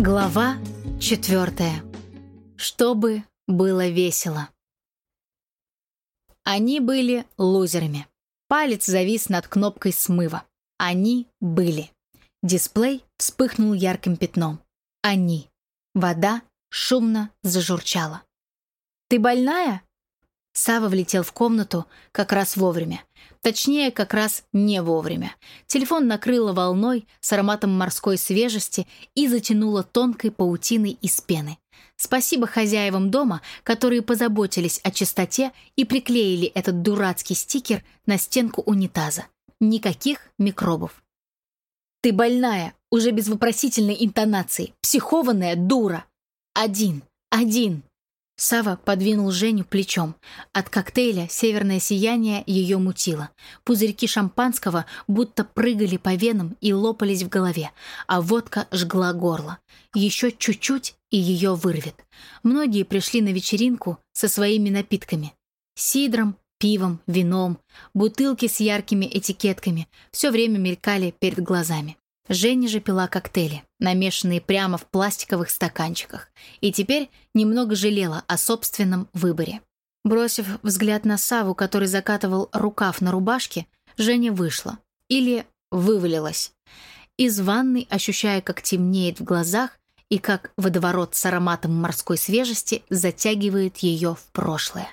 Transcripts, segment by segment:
Глава четвертая. Чтобы было весело. Они были лузерами. Палец завис над кнопкой смыва. Они были. Дисплей вспыхнул ярким пятном. Они. Вода шумно зажурчала. «Ты больная?» Сава влетел в комнату как раз вовремя. Точнее, как раз не вовремя. Телефон накрыло волной с ароматом морской свежести и затянуло тонкой паутиной из пены. Спасибо хозяевам дома, которые позаботились о чистоте и приклеили этот дурацкий стикер на стенку унитаза. Никаких микробов. «Ты больная!» Уже без вопросительной интонации. «Психованная дура!» «Один! Один!» Сава подвинул Женю плечом. От коктейля «Северное сияние» ее мутило. Пузырьки шампанского будто прыгали по венам и лопались в голове, а водка жгла горло. Еще чуть-чуть, и ее вырвет. Многие пришли на вечеринку со своими напитками. Сидром, пивом, вином, бутылки с яркими этикетками все время мелькали перед глазами. Женя же пила коктейли, намешанные прямо в пластиковых стаканчиках, и теперь немного жалела о собственном выборе. Бросив взгляд на Саву, который закатывал рукав на рубашке, Женя вышла. Или вывалилась. Из ванной, ощущая, как темнеет в глазах и как водоворот с ароматом морской свежести затягивает ее в прошлое.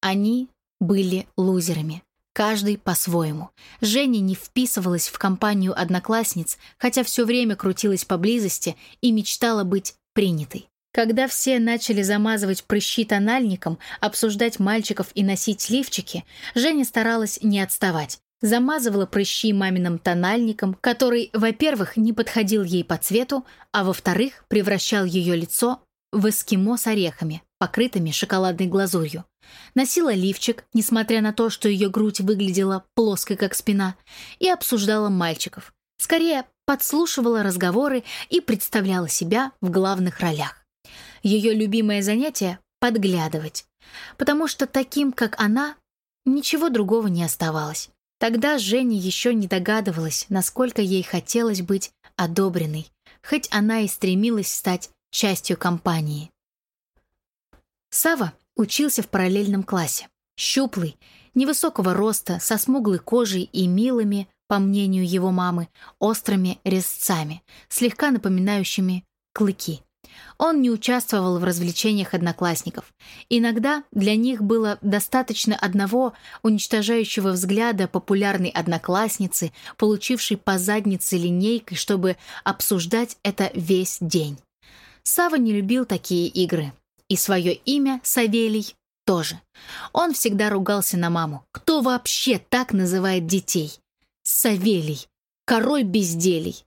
Они были лузерами. Каждый по-своему. Женя не вписывалась в компанию одноклассниц, хотя все время крутилась поблизости и мечтала быть принятой. Когда все начали замазывать прыщи тональником, обсуждать мальчиков и носить лифчики, Женя старалась не отставать. Замазывала прыщи маминым тональником, который, во-первых, не подходил ей по цвету, а во-вторых, превращал ее лицо в эскимо с орехами, покрытыми шоколадной глазурью. Носила лифчик, несмотря на то, что ее грудь выглядела плоской, как спина, и обсуждала мальчиков. Скорее, подслушивала разговоры и представляла себя в главных ролях. Ее любимое занятие — подглядывать, потому что таким, как она, ничего другого не оставалось. Тогда Женя еще не догадывалась, насколько ей хотелось быть одобренной, хоть она и стремилась стать частью компании. Сава учился в параллельном классе. Щуплый, невысокого роста, со смуглой кожей и милыми, по мнению его мамы, острыми резцами, слегка напоминающими клыки. Он не участвовал в развлечениях одноклассников. Иногда для них было достаточно одного уничтожающего взгляда популярной одноклассницы, получившей по заднице линейкой, чтобы обсуждать это весь день. Сава не любил такие игры. И свое имя, Савелий, тоже. Он всегда ругался на маму. Кто вообще так называет детей? Савелий. Король безделий.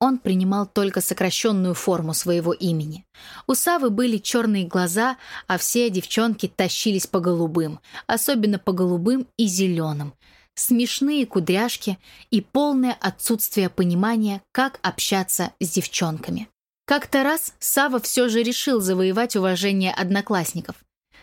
Он принимал только сокращенную форму своего имени. У Савы были черные глаза, а все девчонки тащились по голубым, особенно по голубым и зеленым. Смешные кудряшки и полное отсутствие понимания, как общаться с девчонками. Как-то раз Сава все же решил завоевать уважение одноклассников.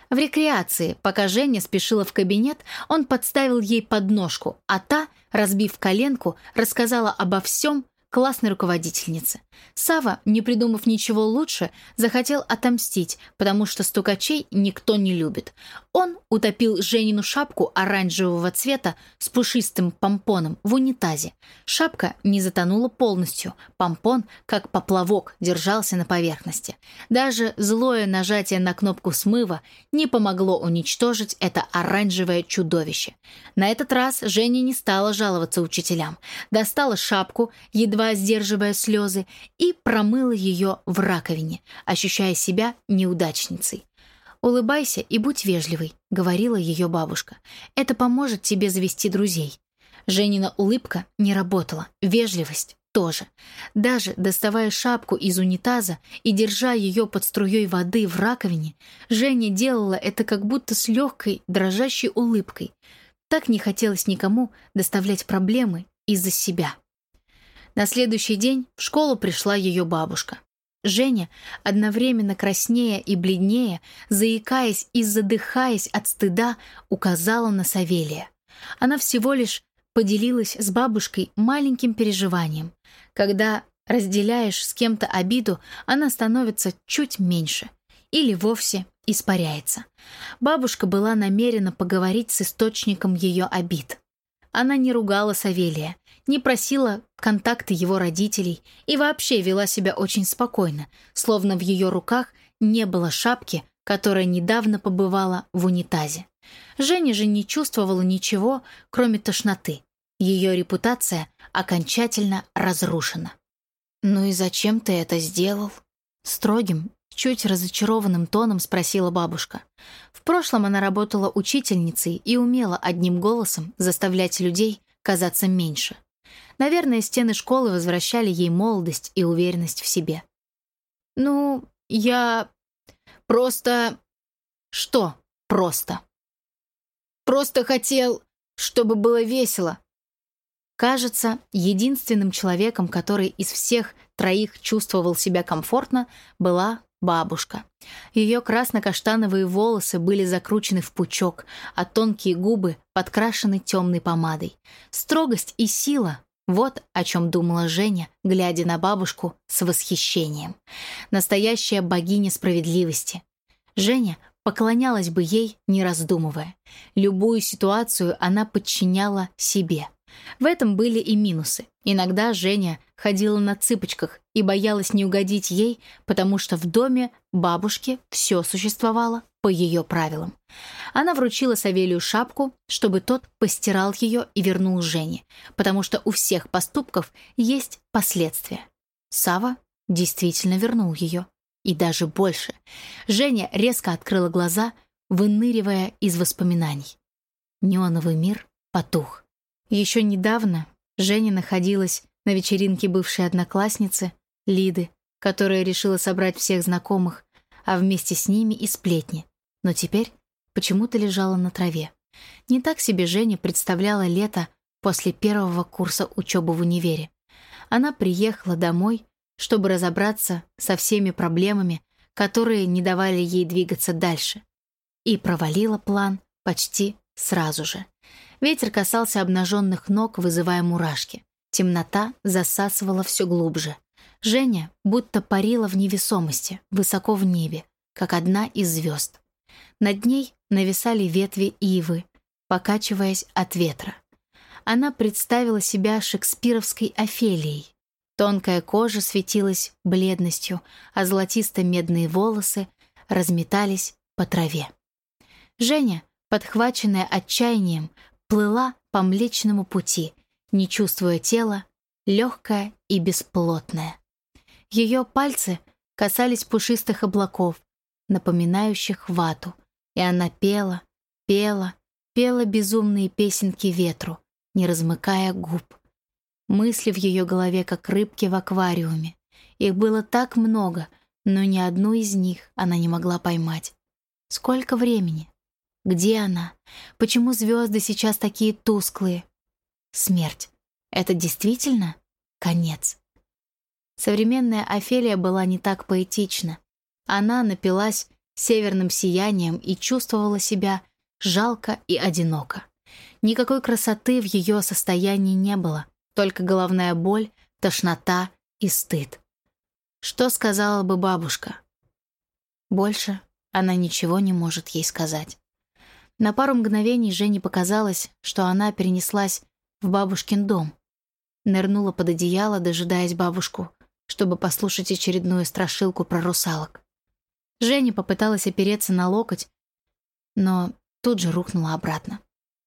В рекреации, пока Женя спешила в кабинет, он подставил ей подножку, а та, разбив коленку, рассказала обо всем, классной руководительницы. Сава, не придумав ничего лучше, захотел отомстить, потому что стукачей никто не любит. Он утопил Женину шапку оранжевого цвета с пушистым помпоном в унитазе. Шапка не затонула полностью, помпон, как поплавок, держался на поверхности. Даже злое нажатие на кнопку смыва не помогло уничтожить это оранжевое чудовище. На этот раз Женя не стала жаловаться учителям. Достала шапку, едва сдерживая слезы, и промыла ее в раковине, ощущая себя неудачницей. «Улыбайся и будь вежливой», — говорила ее бабушка. «Это поможет тебе завести друзей». Женина улыбка не работала, вежливость тоже. Даже доставая шапку из унитаза и держа ее под струей воды в раковине, Женя делала это как будто с легкой, дрожащей улыбкой. Так не хотелось никому доставлять проблемы из-за себя. На следующий день в школу пришла ее бабушка. Женя, одновременно краснея и бледнее, заикаясь и задыхаясь от стыда, указала на Савелия. Она всего лишь поделилась с бабушкой маленьким переживанием. Когда разделяешь с кем-то обиду, она становится чуть меньше или вовсе испаряется. Бабушка была намерена поговорить с источником ее обид. Она не ругала Савелия, не просила контакты его родителей и вообще вела себя очень спокойно, словно в ее руках не было шапки, которая недавно побывала в унитазе. Женя же не чувствовала ничего, кроме тошноты. Ее репутация окончательно разрушена. «Ну и зачем ты это сделал?» Строгим, чуть разочарованным тоном спросила бабушка. В прошлом она работала учительницей и умела одним голосом заставлять людей казаться меньше. Наверное, стены школы возвращали ей молодость и уверенность в себе. «Ну, я... просто...» «Что просто?» «Просто хотел, чтобы было весело». Кажется, единственным человеком, который из всех троих чувствовал себя комфортно, была бабушка. Ее красно-каштановые волосы были закручены в пучок, а тонкие губы подкрашены темной помадой. Строгость и сила — вот о чем думала Женя, глядя на бабушку с восхищением. Настоящая богиня справедливости. Женя поклонялась бы ей, не раздумывая. Любую ситуацию она подчиняла себе — в этом были и минусы. Иногда Женя ходила на цыпочках и боялась не угодить ей, потому что в доме бабушки все существовало по ее правилам. Она вручила Савелию шапку, чтобы тот постирал ее и вернул Жене, потому что у всех поступков есть последствия. Сава действительно вернул ее. И даже больше. Женя резко открыла глаза, выныривая из воспоминаний. Неоновый мир потух. Еще недавно Женя находилась на вечеринке бывшей одноклассницы Лиды, которая решила собрать всех знакомых, а вместе с ними и сплетни. Но теперь почему-то лежала на траве. Не так себе Женя представляла лето после первого курса учебы в универе. Она приехала домой, чтобы разобраться со всеми проблемами, которые не давали ей двигаться дальше, и провалила план почти сразу же. Ветер касался обнаженных ног, вызывая мурашки. Темнота засасывала все глубже. Женя будто парила в невесомости, высоко в небе, как одна из звезд. Над ней нависали ветви ивы, покачиваясь от ветра. Она представила себя шекспировской Офелией. Тонкая кожа светилась бледностью, а золотисто-медные волосы разметались по траве. Женя, подхваченная отчаянием, плыла по Млечному пути, не чувствуя тела, легкая и бесплотная. Ее пальцы касались пушистых облаков, напоминающих вату, и она пела, пела, пела безумные песенки ветру, не размыкая губ. Мысли в ее голове, как рыбки в аквариуме. Их было так много, но ни одну из них она не могла поймать. Сколько времени? Где она? Почему звезды сейчас такие тусклые? Смерть. Это действительно конец. Современная Офелия была не так поэтична. Она напилась северным сиянием и чувствовала себя жалко и одиноко. Никакой красоты в ее состоянии не было, только головная боль, тошнота и стыд. Что сказала бы бабушка? Больше она ничего не может ей сказать. На пару мгновений Жене показалось, что она перенеслась в бабушкин дом. Нырнула под одеяло, дожидаясь бабушку, чтобы послушать очередную страшилку про русалок. Женя попыталась опереться на локоть, но тут же рухнула обратно.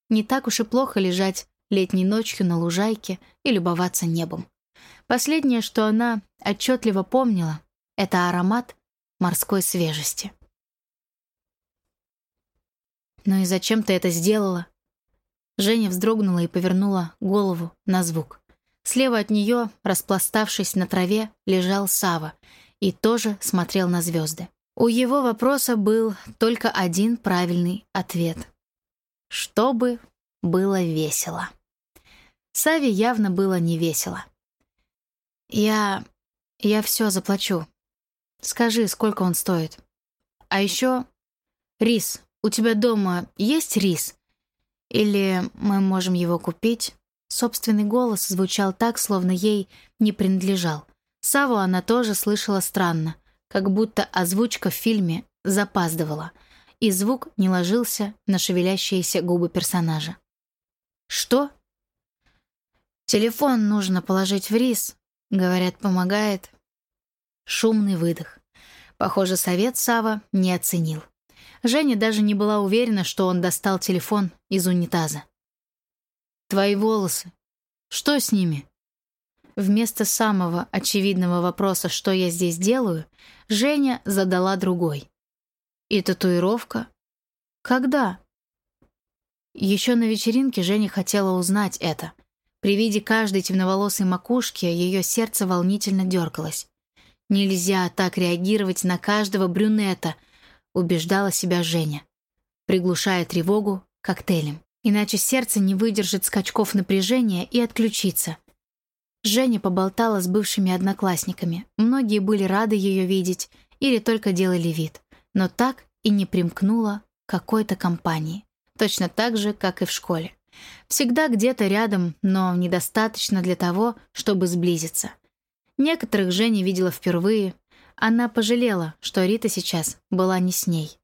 Не так уж и плохо лежать летней ночью на лужайке и любоваться небом. Последнее, что она отчетливо помнила, это аромат морской свежести. «Ну и зачем ты это сделала?» Женя вздрогнула и повернула голову на звук. Слева от нее, распластавшись на траве, лежал Сава и тоже смотрел на звезды. У его вопроса был только один правильный ответ. Чтобы было весело. Саве явно было не весело. «Я... я все заплачу. Скажи, сколько он стоит. А еще рис «У тебя дома есть рис? Или мы можем его купить?» Собственный голос звучал так, словно ей не принадлежал. Саву она тоже слышала странно, как будто озвучка в фильме запаздывала, и звук не ложился на шевелящиеся губы персонажа. «Что?» «Телефон нужно положить в рис», — говорят, помогает. Шумный выдох. Похоже, совет Сава не оценил. Женя даже не была уверена, что он достал телефон из унитаза. «Твои волосы. Что с ними?» Вместо самого очевидного вопроса «что я здесь делаю?» Женя задала другой. «И татуировка? Когда?» Еще на вечеринке Женя хотела узнать это. При виде каждой темноволосой макушки ее сердце волнительно дергалось. «Нельзя так реагировать на каждого брюнета», — убеждала себя Женя, приглушая тревогу коктейлем. Иначе сердце не выдержит скачков напряжения и отключится. Женя поболтала с бывшими одноклассниками. Многие были рады ее видеть или только делали вид. Но так и не примкнула к какой-то компании. Точно так же, как и в школе. Всегда где-то рядом, но недостаточно для того, чтобы сблизиться. Некоторых Женя видела впервые. Она пожалела, что Рита сейчас была не с ней.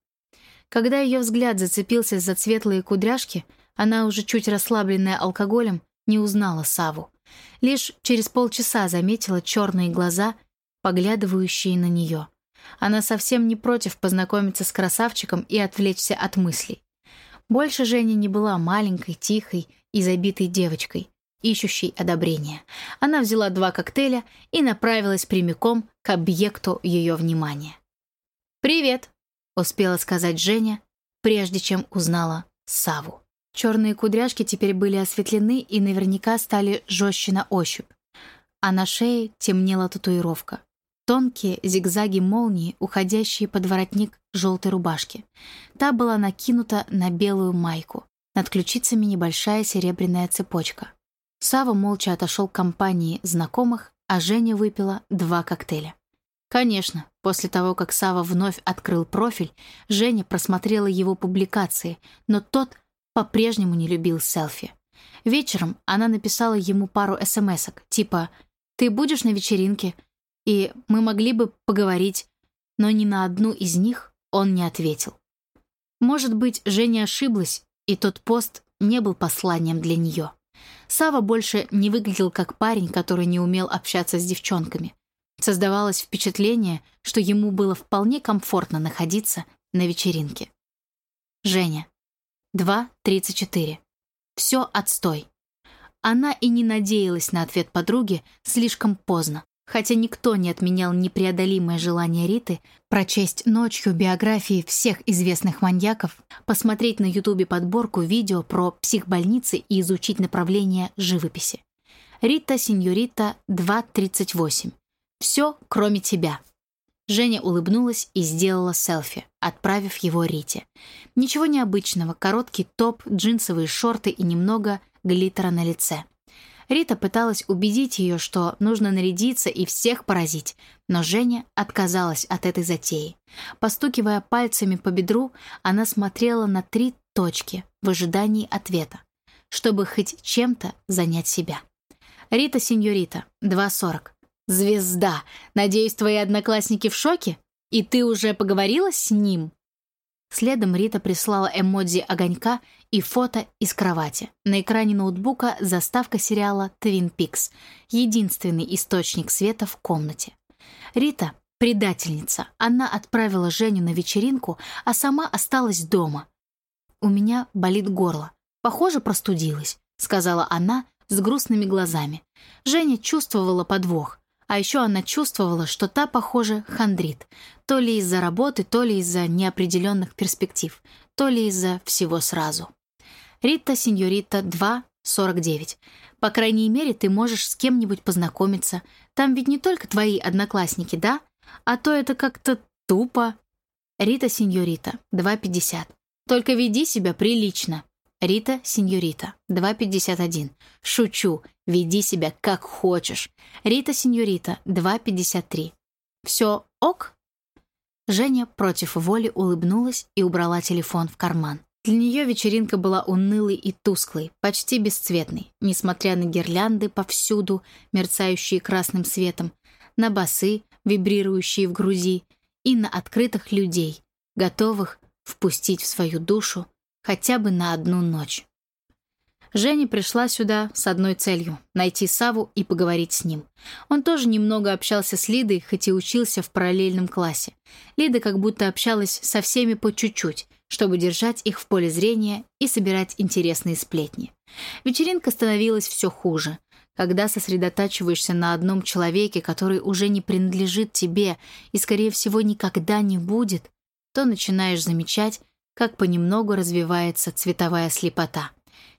Когда ее взгляд зацепился за светлые кудряшки, она, уже чуть расслабленная алкоголем, не узнала Саву. Лишь через полчаса заметила черные глаза, поглядывающие на нее. Она совсем не против познакомиться с красавчиком и отвлечься от мыслей. Больше Женя не была маленькой, тихой и забитой девочкой, ищущей одобрения. Она взяла два коктейля и направилась прямиком к объекту ее внимания. «Привет», — успела сказать Женя, прежде чем узнала Саву. Черные кудряшки теперь были осветлены и наверняка стали жестче на ощупь. А на шее темнела татуировка. Тонкие зигзаги молнии, уходящие под воротник желтой рубашки. Та была накинута на белую майку. Над ключицами небольшая серебряная цепочка. Сава молча отошел к компании знакомых, а Женя выпила два коктейля. Конечно, после того, как Сава вновь открыл профиль, Женя просмотрела его публикации, но тот по-прежнему не любил селфи. Вечером она написала ему пару смс-ок, типа «Ты будешь на вечеринке?» и «Мы могли бы поговорить», но ни на одну из них он не ответил. Может быть, Женя ошиблась, и тот пост не был посланием для нее. Сава больше не выглядел как парень, который не умел общаться с девчонками. Создавалось впечатление, что ему было вполне комфортно находиться на вечеринке. Женя. 2.34. Все отстой. Она и не надеялась на ответ подруги слишком поздно, хотя никто не отменял непреодолимое желание Риты прочесть ночью биографии всех известных маньяков, посмотреть на Ютубе подборку видео про психбольницы и изучить направление живописи. Рита Синьорита 2.38. Все, кроме тебя. Женя улыбнулась и сделала селфи, отправив его Рите. Ничего необычного, короткий топ, джинсовые шорты и немного глиттера на лице. Рита пыталась убедить ее, что нужно нарядиться и всех поразить, но Женя отказалась от этой затеи. Постукивая пальцами по бедру, она смотрела на три точки в ожидании ответа, чтобы хоть чем-то занять себя. Рита Синьорита, 2.40. «Звезда! Надеюсь, твои одноклассники в шоке? И ты уже поговорила с ним?» Следом Рита прислала эмодзи огонька и фото из кровати. На экране ноутбука заставка сериала «Твин Пикс», единственный источник света в комнате. Рита — предательница. Она отправила Женю на вечеринку, а сама осталась дома. «У меня болит горло. Похоже, простудилась», — сказала она с грустными глазами. Женя чувствовала подвох. А еще она чувствовала, что та, похоже, хандрит. То ли из-за работы, то ли из-за неопределенных перспектив, то ли из-за всего сразу. Рита Синьорита 2, 49. По крайней мере, ты можешь с кем-нибудь познакомиться. Там ведь не только твои одноклассники, да? А то это как-то тупо. Рита Синьорита 2.50. Только веди себя прилично. Рита Синьорита, 2.51. Шучу, веди себя как хочешь. Рита Синьорита, 2.53. Все ок? Женя против воли улыбнулась и убрала телефон в карман. Для нее вечеринка была унылой и тусклой, почти бесцветной, несмотря на гирлянды повсюду, мерцающие красным светом. на басы, вибрирующие в груди, и на открытых людей, готовых впустить в свою душу хотя бы на одну ночь. Женя пришла сюда с одной целью — найти Саву и поговорить с ним. Он тоже немного общался с Лидой, хоть и учился в параллельном классе. Лида как будто общалась со всеми по чуть-чуть, чтобы держать их в поле зрения и собирать интересные сплетни. Вечеринка становилась все хуже. Когда сосредотачиваешься на одном человеке, который уже не принадлежит тебе и, скорее всего, никогда не будет, то начинаешь замечать, как понемногу развивается цветовая слепота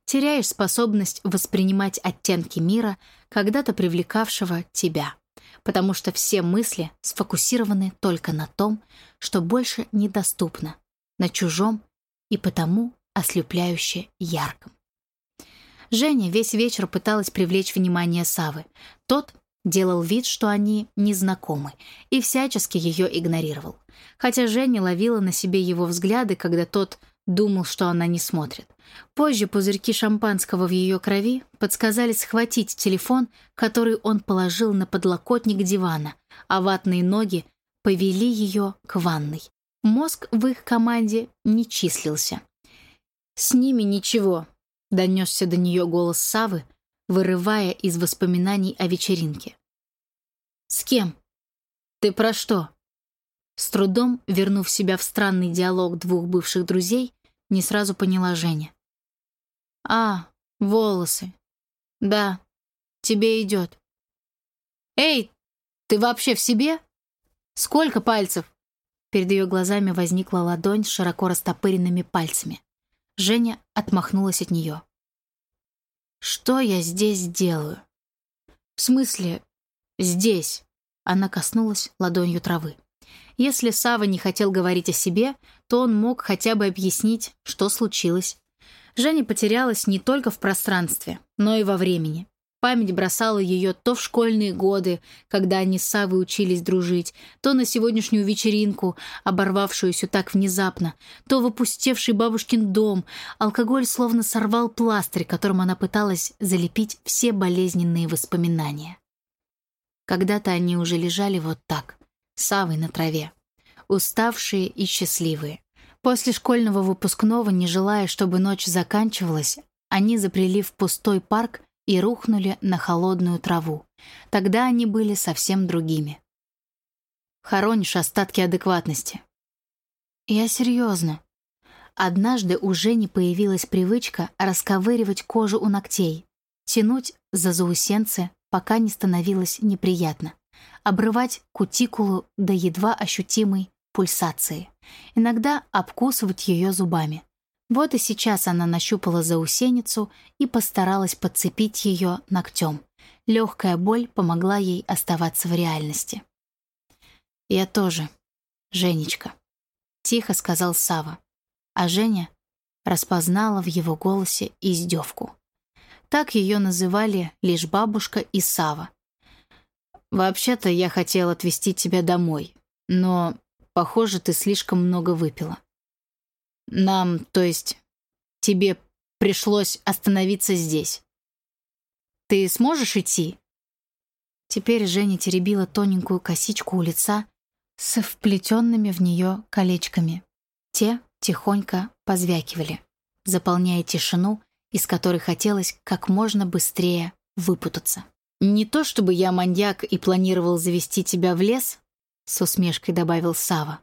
теряешь способность воспринимать оттенки мира, когда-то привлекавшего тебя, потому что все мысли сфокусированы только на том, что больше недоступно, на чужом и потому ослепляюще ярком. Женя весь вечер пыталась привлечь внимание Савы. Тот делал вид, что они незнакомы, и всячески ее игнорировал. Хотя Женя ловила на себе его взгляды, когда тот думал, что она не смотрит. Позже пузырьки шампанского в ее крови подсказали схватить телефон, который он положил на подлокотник дивана, а ватные ноги повели ее к ванной. Мозг в их команде не числился. «С ними ничего», — донесся до нее голос Савы, вырывая из воспоминаний о вечеринке. «С кем? Ты про что?» С трудом, вернув себя в странный диалог двух бывших друзей, не сразу поняла Женя. «А, волосы. Да, тебе идет». «Эй, ты вообще в себе? Сколько пальцев?» Перед ее глазами возникла ладонь с широко растопыренными пальцами. Женя отмахнулась от нее. «Что я здесь делаю?» «В смысле, здесь?» Она коснулась ладонью травы. Если Сава не хотел говорить о себе, то он мог хотя бы объяснить, что случилось. Женя потерялась не только в пространстве, но и во времени. Память бросала ее то в школьные годы, когда они с Савой учились дружить, то на сегодняшнюю вечеринку, оборвавшуюся так внезапно, то в опустевший бабушкин дом. Алкоголь словно сорвал пластырь, которым она пыталась залепить все болезненные воспоминания. Когда-то они уже лежали вот так, Савой на траве. Уставшие и счастливые. После школьного выпускного, не желая, чтобы ночь заканчивалась, они запрели в пустой парк и рухнули на холодную траву. Тогда они были совсем другими. Хоронишь остатки адекватности. Я серьезно. Однажды уже не появилась привычка расковыривать кожу у ногтей, тянуть за заусенцы, пока не становилось неприятно обрывать кутикулу до едва ощутимой пульсации, иногда обкусывать ее зубами. Вот и сейчас она нащупала заусеницу и постаралась подцепить ее ногтем. Легкая боль помогла ей оставаться в реальности. «Я тоже, Женечка», — тихо сказал Сава, а Женя распознала в его голосе издевку. Так ее называли лишь бабушка и Сава, «Вообще-то я хотел отвезти тебя домой, но, похоже, ты слишком много выпила. Нам, то есть, тебе пришлось остановиться здесь. Ты сможешь идти?» Теперь Женя теребила тоненькую косичку у лица с вплетенными в нее колечками. Те тихонько позвякивали, заполняя тишину, из которой хотелось как можно быстрее выпутаться. «Не то чтобы я маньяк и планировал завести тебя в лес», — с усмешкой добавил Сава.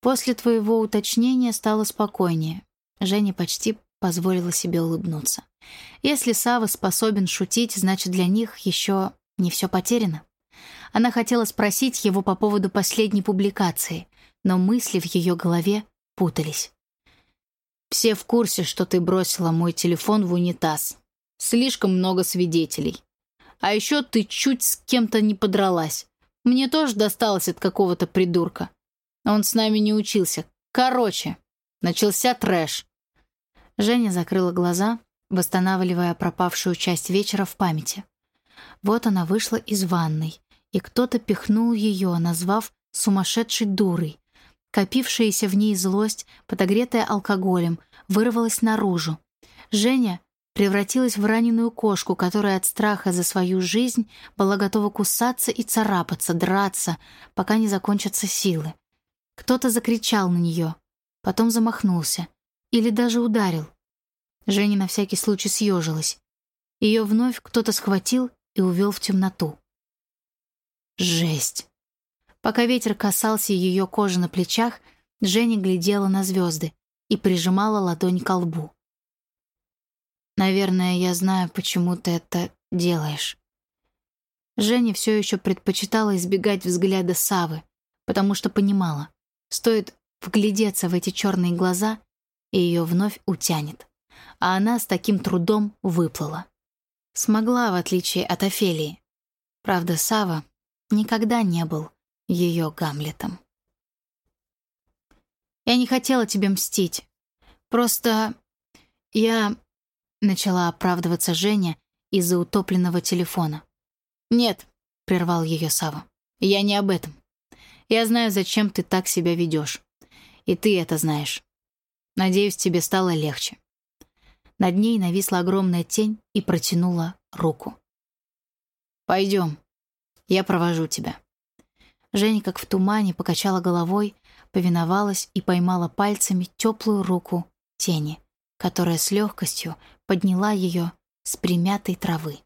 После твоего уточнения стало спокойнее. Женя почти позволила себе улыбнуться. Если Сава способен шутить, значит, для них еще не все потеряно. Она хотела спросить его по поводу последней публикации, но мысли в ее голове путались. «Все в курсе, что ты бросила мой телефон в унитаз. Слишком много свидетелей. А еще ты чуть с кем-то не подралась. Мне тоже досталось от какого-то придурка. Он с нами не учился. Короче, начался трэш. Женя закрыла глаза, восстанавливая пропавшую часть вечера в памяти. Вот она вышла из ванной, и кто-то пихнул ее, назвав сумасшедшей дурой. Копившаяся в ней злость, подогретая алкоголем, вырвалась наружу. Женя превратилась в раненую кошку, которая от страха за свою жизнь была готова кусаться и царапаться, драться, пока не закончатся силы. Кто-то закричал на нее, потом замахнулся или даже ударил. Женя на всякий случай съежилась. Ее вновь кто-то схватил и увел в темноту. Жесть! Пока ветер касался ее кожи на плечах, Женя глядела на звезды и прижимала ладонь к лбу. «Наверное, я знаю, почему ты это делаешь». Женя все еще предпочитала избегать взгляда Савы, потому что понимала, стоит вглядеться в эти черные глаза, и ее вновь утянет. А она с таким трудом выплыла. Смогла, в отличие от Офелии. Правда, Сава никогда не был ее Гамлетом. «Я не хотела тебе мстить. Просто я...» Начала оправдываться Женя из-за утопленного телефона. «Нет», — прервал ее Сава. «Я не об этом. Я знаю, зачем ты так себя ведешь. И ты это знаешь. Надеюсь, тебе стало легче». Над ней нависла огромная тень и протянула руку. «Пойдем, я провожу тебя». Женя, как в тумане, покачала головой, повиновалась и поймала пальцами теплую руку тени, которая с легкостью подняла ее с примятой травы.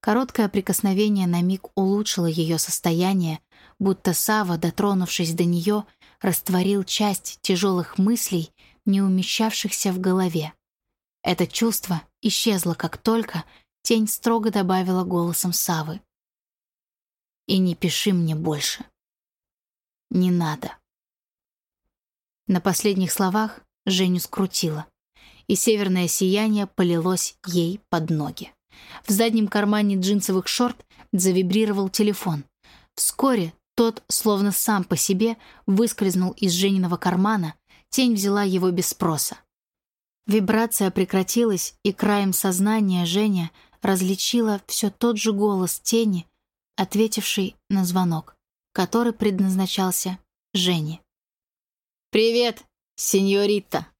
Короткое прикосновение на миг улучшило ее состояние, будто Сава, дотронувшись до нее, растворил часть тяжелых мыслей, не умещавшихся в голове. Это чувство исчезло, как только тень строго добавила голосом Савы. «И не пиши мне больше. Не надо». На последних словах Женю скрутило, и северное сияние полилось ей под ноги. В заднем кармане джинсовых шорт завибрировал телефон. Вскоре тот, словно сам по себе, выскользнул из Жениного кармана, тень взяла его без спроса. Вибрация прекратилась, и краем сознания Женя различила все тот же голос тени, ответивший на звонок, который предназначался Жене. «Привет, сеньорита!»